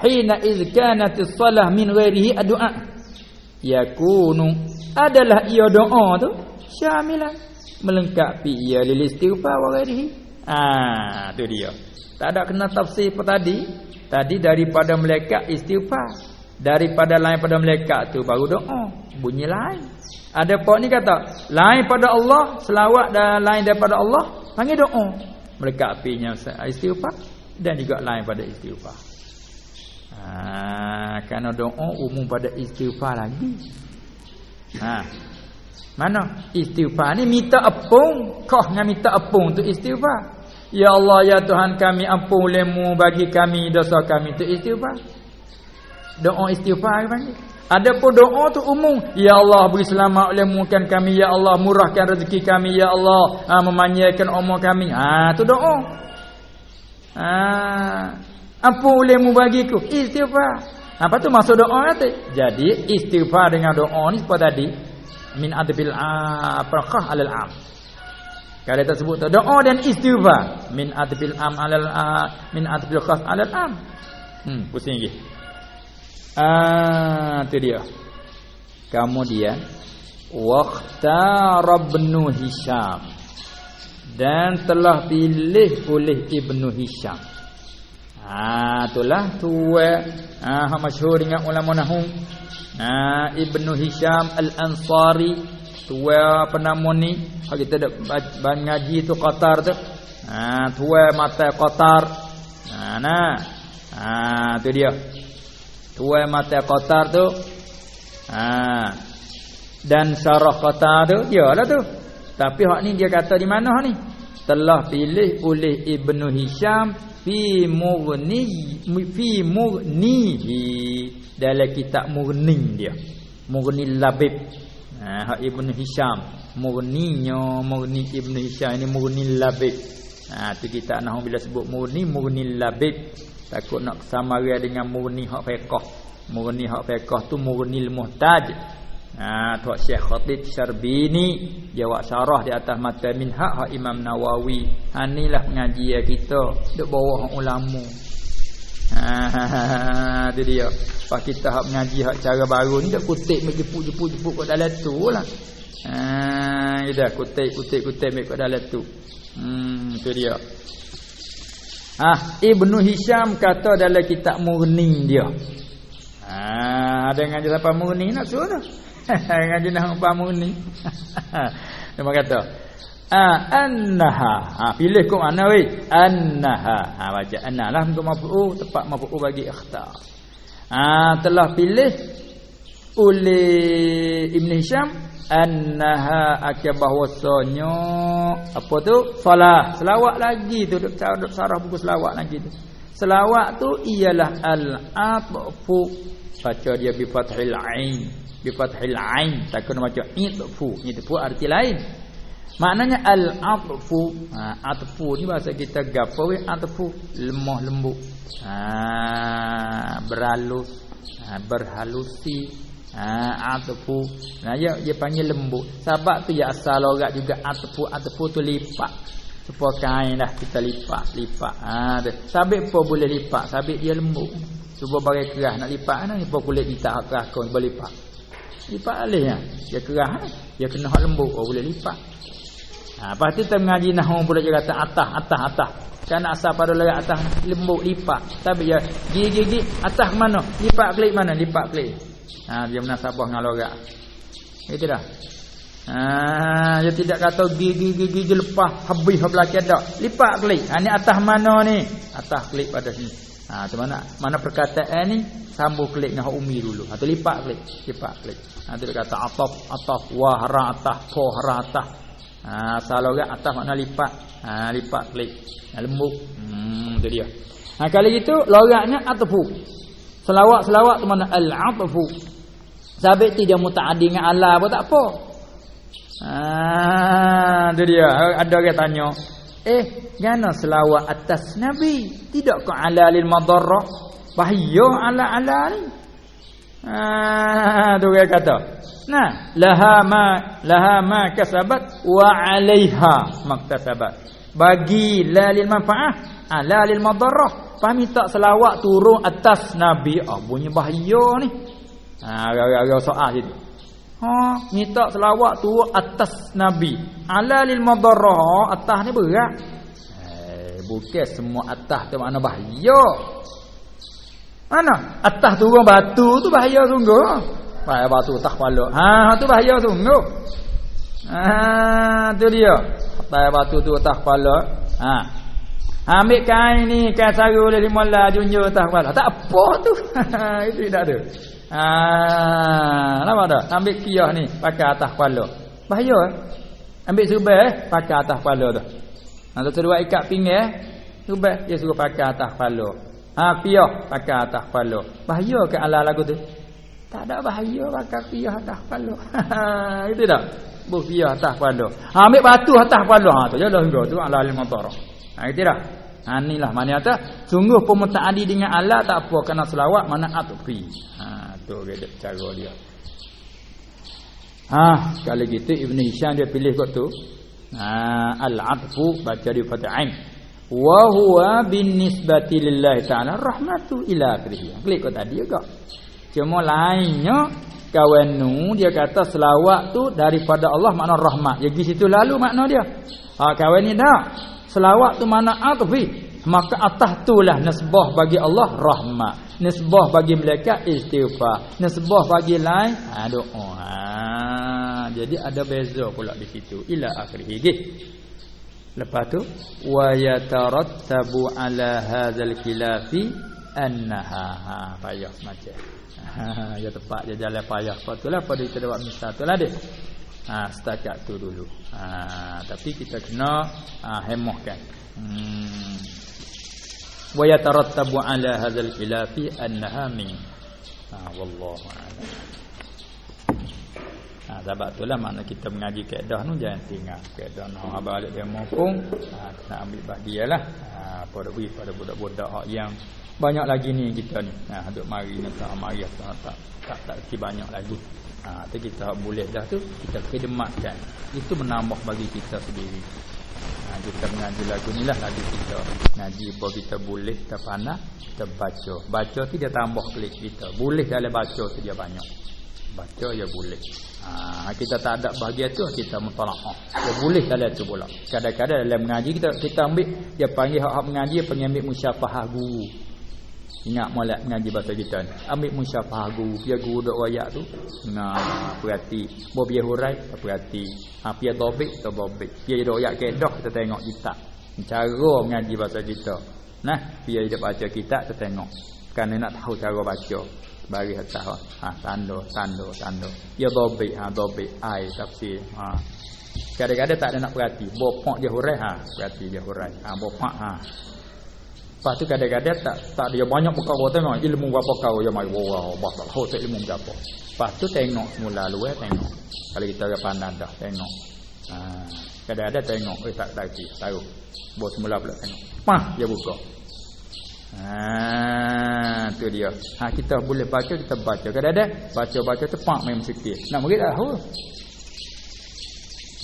hina iz kanat as-salah min ghairihi addu'a. Yakunu adalah ia doa tu syamilan. Melengkapi ia lil istighfar wa ghairihi. Ah tu dia. Tak ada kena tafsir apa tadi. Tadi daripada malaikat istighfar. Daripada lain pada malaikat tu baru doa. Bunyi lain. Ada pak ni kata lain pada Allah selawat dan lain daripada Allah panggil doa. Melengkapinya istighfar. Dan juga lain pada istighfar. Ah kerana doa umum pada istighfar lagi. Ha mana istighfar ni minta apung, kau dengan minta apung tu istighfar. Ya Allah ya Tuhan kami ampun lemu bagi kami dosa kami tu istighfar. Doa istighfar panggil. Adapun doa tu umum, ya Allah beri selamat oleh mungkin kami, ya Allah murahkan rezeki kami, ya Allah ha, memanjakan umur kami. Ha tu doa. Ha apa boleh mu bagiku? Istighfar. Apa tu maksud doa tu? Jadi istighfar dengan doa ni seperti tadi min adbil afraqah alal am. Kalau kita sebut tu doa dan istighfar min adbil am alal min adbil khas alal am. Hmm, pusing lagi. Ah, tu dia. Kemudian waqtara ibnu Hisham dan telah pilih oleh ibnu Hisham. Ah, itulah tua ah masyhur dengan ulama nahwu. Ah, ibnu Hisham Al-Ansari tua apa nama ni? Kita dak ngaji tu Qatar tu. Ah, tua mata Qatar. Ah, nah. Ah, tu dia tuai mata qatar tu ha dan syarah qatar tu lah tu tapi hak ni dia kata di mana ni telah pilih oleh ibnu hisham fi mughni fi mughnihi dalam kitab mughni dia. Mughni labib. Ha ibnu hisham. Mughninya mughni ibnu hisham ini mughni labib. Ha tu kita nak bila sebut mughni mughni labib. Takut nak samaria dengan murni hak fiqh. Murni hak fiqh tu murnil muhtaj. Ha tu Syekh Khatib Syarbini jawab syarah di atas mata minhaj hak Imam Nawawi. Ha inilah pengajian kita duk bawah ulama. Ha tu dia. Pas kita hak mengaji hak cara baru ni dak kutip mai jepuk-jepuk-jepuk kat dalam tu lah. Ha ida kutip kutip mai kat dalam tu. Hmm tu dia. Ah Ibnu Hisham kata dalam kitab Murni dia. Ah ada ngaji siapa Murni nak suruh tu. Ngaji nak apa Murni. dia kata ah annaha. Ha pilih kau ana wei annaha. Ha baca anna lah untuk mafu tepat mafu bagi ikhtar. Ah telah pilih oleh Ibnu Hisham annaha akan bahwasanya apa tu? Salah. Selawat lagi tu duk sarah buku selawat lagi tu. Selawat tu ialah al-atfu baca dia bi fathil ain bi fathil ain tak kena baca itfu itu arti lain maknanya al-atfu ha, atfu ni bahasa kita gapo we atfu lemah lembut ha, berhalus ha, berhalusi Ha atfu. Nah ya dia panggil lembut. Sebab tu ya asal logat juga atfu atfu tu lipat. Supaya kain dah kita lipat, lipat. Ha tu. Sabit pun boleh lipat, sabit dia lembut. Cuba bagi keras nak lipat kan ni kulit kita keras kau boleh lipat. Lipat alih ya. Dia keras kan? Dia kena hak lembut oh boleh lipat. Ha lepas tu kita mengaji nahwu pula dia kata atas atas atas. Kan asal pada legat atas lembut lipat. Tapi ya gigi-gigi atas mana? Lipat klik mana? Lipat klik. Ha dia munasabah dengan logat. Itu dah. Ha dia tidak kata gigi gigi gigi lepas habis belakang dak. Lipat klik. Ha ni atas mana ni? Atas klik pada sini. Ha tu mana mana perkataan ni sambung klik dengan umi dulu. Ha tu lipat klik. Lipat klik. Ha tu dia kata ataf ataf wa hara ataf fa hara ataf. Ha salogat atas makna lipat. Ha lipat klik. Ha, lembut. Hmm tu dia. Ha kali itu logatnya atafu. Selawat-selawat tu mana al-atfu. Sabit tidak mutaaddi dengan Allah pun tak apa. Ah, tu dia. Ada orang tanya, "Eh, jana selawat atas Nabi? Tidak ke ala lil madarrah? Bahaya ala ala ni?" Ah, tu dia kata. Nah, laha ma laha ma kasabat wa 'alaiha maktasabat. Bagi la lil manfaah, ala lil madarrah. Pahami tak selawat turun atas Nabi? Ah, bunyi bahaya ni. Ha gara-gara soal itu. Ha minta selawat tu atas Nabi. Ala lil madarrah atas ni berat. Eh bukan semua atas tu makna bahaya. Mana? Atas turun batu tu bahaya sungguh. Bahaya batu tak kepala. Ha tu bahaya sungguh. Ha tu dia. Bahaya batu tu atas kepala. Ha Ambil kain ni kain saru lima lah junjur atas kepala. Tak apa tu. Itu tidak ada. Ah, nama dah? Ambil kiyah ni pakai atas kepala. Bahaya eh? Ambil subah eh pakai atas kepala tu. Nanti suruh ikat pinggir eh. Subah dia suruh pakai atas kepala. Ha kiyah pakai atas kepala. Bahaya ke ala lagu tu? Tak ada bahaya bakar piyah atas kepala. Itu dah. Berpiyah atas kepala. Ha, ambil batu atas kepala. Ha, tu je dah tu ala alim motor. Ha, itu dah. Ha, inilah mana kata. Sungguh adi dengan Allah tak apa. Kena selawat mana atufi. Ha, tu cara dia. Ha, kalau gitu Ibn Hisham dia pilih kot tu. Ha, Al-Atfu baca di Fatihah. Wa huwa bin nisbati lillahi ta'ala rahmatu ila akhirih. Klik kot tadi juga. Cuma lainnya kawan nu dia kata selawat tu daripada Allah makna rahmat. Ya di situ lalu makna dia. Ha kawan ni dah. Selawat tu makna atfi. Maka atas itulah nisbah bagi Allah rahmat. Nisbah bagi mereka istighfar. Nisbah bagi lain ha, doa. Ha, jadi ada beza pula di situ. Ila akhirih. Lepas tu wa yatarattabu ala hadzal khilafi annaha. Ha payah macam. Ha ya tepat dia jalan payah. Apa tu lah pada kita buat misal tu lah dia ha setakat tu dulu. Ha tapi kita kena ha, hemohkan hmm. Wa yatarattabu ala hadzal khilafi annaha min. Ha wallahu a'lam Ha, sebab itulah makna kita mengaji kaedah tu jangan tinggal kaedah nak abang balik dia maupun ha, kena ambil bahagialah ha, pada pada budak-budak yang banyak lagi ni kita ni. Ha duk mari ni tak mari tak tak tak, tak, tak banyak lagi. Ha tu kita boleh dah tu kita khidmatkan. Itu menambah bagi kita sendiri. Ha kita mengaji lagu ni lah lagu kita. Ngaji bahawa kita boleh kita pandai kita baca. Baca tu dia tambah klik kita. Boleh dalam baca tu dia banyak. Baca ya boleh. Ha, kita tak ada bahagia tu kita mentalaah. Dia boleh dalam tu pula. Kadang-kadang dalam mengaji kita kita ambil dia panggil hak-hak mengaji panggil ambil musyafahah guru. Ingat molek mengaji bahasa kita ni. Ambil musyafah guru, dia guru dok wayak tu. Nah, perhati. Bo biar hurai, perhati. Ha biar dobik, to dobik. Biar dok wayak kedah kita tengok kita. Cara mengaji bahasa kita. Nah, biar dia baca kita kita tengok. Kerana nak tahu cara baca. Bagi tahu. Ha tanda, tanda, tanda. Dia dobik, ha dobik ai tafsir. Ha Kadang-kadang tak ada nak perhati. Bopok dia hurai ha, perhati dia hurai. Ha bopok ha. Lepas tu kadang-kadang tak tak dia banyak buka buat tengok ilmu berapa kau yang mai wow ho tak ilmu berapa. Lepas tu tengok semula luar tengok. Kalau kita ada pandang dah tengok. Ha, kadang-kadang tengok eh tak tak tahu. Buat semula pula tengok. Pah dia buka. Ha tu dia. Ha kita boleh baca kita baca. Kadang-kadang baca-baca tepat main sikit. Nak murid dah.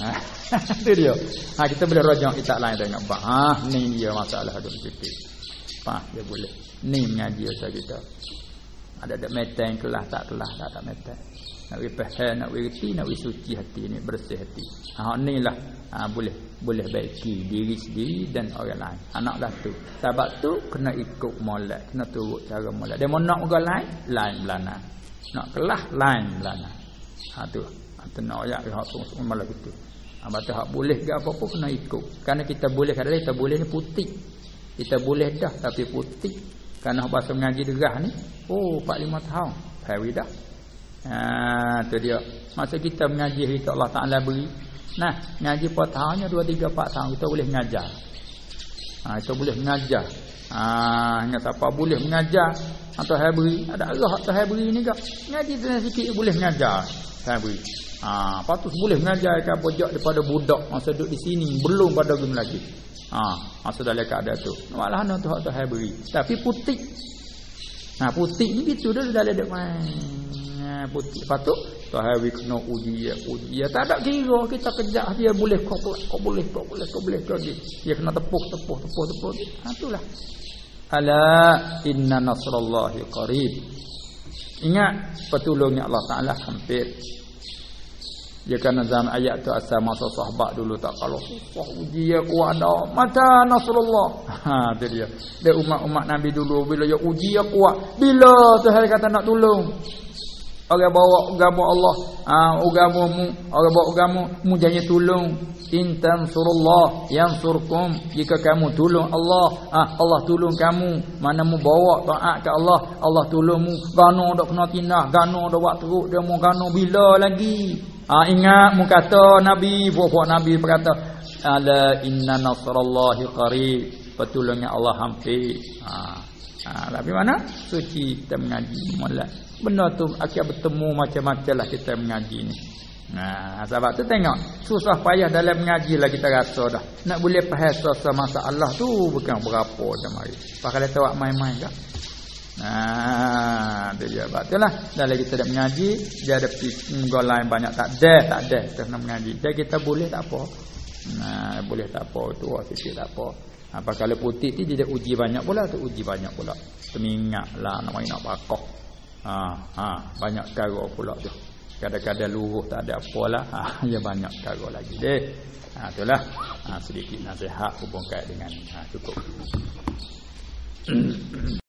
Ha tu dia. Ha kita boleh rajak kita lain tengok. Ha ni dia masalah ada sikit apa dia boleh ni mengaji usah kita ada ada meteng kelas tak kelas tak tak meteng nak wi faham nak wi reti nak wi suci hati ni bersih hati. Ha inilah ha, boleh boleh baiki diri sendiri dan orang lain. Anak dah tu. Sebab tu kena ikut molek kena turut cara molek. Dia nak orang lain lain belana. Nak kelas lain belana. Ha tu. Ha, tu nak ayat hak tu malah gitu. Ha, Baca hak boleh ke apa-apa kena ikut. Kerana kita boleh Kadang-kadang kita boleh ni putih. Kita boleh dah tapi putih. Kerana bahasa mengaji derah ni. Oh 4-5 tahun. Hari dah. Ha, tu dia. Masa kita mengaji kita Allah Ta'ala beri. Nah, mengaji 4 tahunnya 2, 3, 4 tahun. Kita boleh mengajar. Ha, kita boleh mengajar. Ha, ingat apa boleh mengajar. Atau saya beri. Ada Allah atau saya beri ni kak. Mengaji tu sikit boleh mengajar. Saya beri. Ha, patut boleh mengajar kan pojok daripada budak masa duduk di sini belum pada guna lagi. Ha, masa dalam keadaan tu. Malah nak tu tu beri. Tapi putih. Nah, putih ni gitu dah dalam dek Nah, putih. Lepas tu, hari kena uji ya, uji ya. Tak ada kira kita kejap dia boleh kau kau boleh kau boleh kau boleh kau dia. Dia kena tepuk tepuk tepuk tepuk. Ha itulah. Ala inna nasrallahi qarib. Ingat pertolongan Allah Taala hampir dia kena zaman ayat tu asal masa sahabat dulu tak kalau susah uji ya kuat dah. Mata Nasrullah. Ha tu dia. Dia umat-umat Nabi dulu bila ya uji ya kuat. Bila Tuhan kata nak tolong. Orang bawa agama Allah, ha agamamu, orang bawa agama mu jangan tolong. Intan surullah yansurkum jika kamu tolong Allah, ah ha, Allah tolong kamu. Mana mu bawa taat ke Allah, Allah tolongmu. Gano dak kena tindah, gano dak buat teruk, dia mu gano bila lagi? Ah ha, ingat mu kata Nabi, buah Nabi berkata, "Ala inna nasrallahi qarib." Pertolongan Allah hampir. Ha. Ha, tapi mana? Suci kita mengaji mulai. Benda tu akan bertemu macam-macam lah kita mengaji ni. Nah, sebab tu tengok susah payah dalam mengaji lah kita rasa dah. Nak boleh faham sasa masalah tu bukan berapa dah mari. Pakai letak main-main dah. Nah, dia dia lah. Dalam kita dah mengaji, dia ada golai banyak tak ada, tak ada kita nak mengaji. Jadi kita boleh tak apa. Nah, boleh tak apa tu, sisi tak apa. Apa kalau putih tu dia uji banyak pula tu uji banyak pula. Temingat lah nak main nak pakoh. Ha, ha, banyak cara pula tu. Kadang-kadang luruh tak ada apalah. Ha, ya banyak cara lagi deh. Ha, itulah. Ha, sedikit nasihat hubung kait dengan ha, cukup.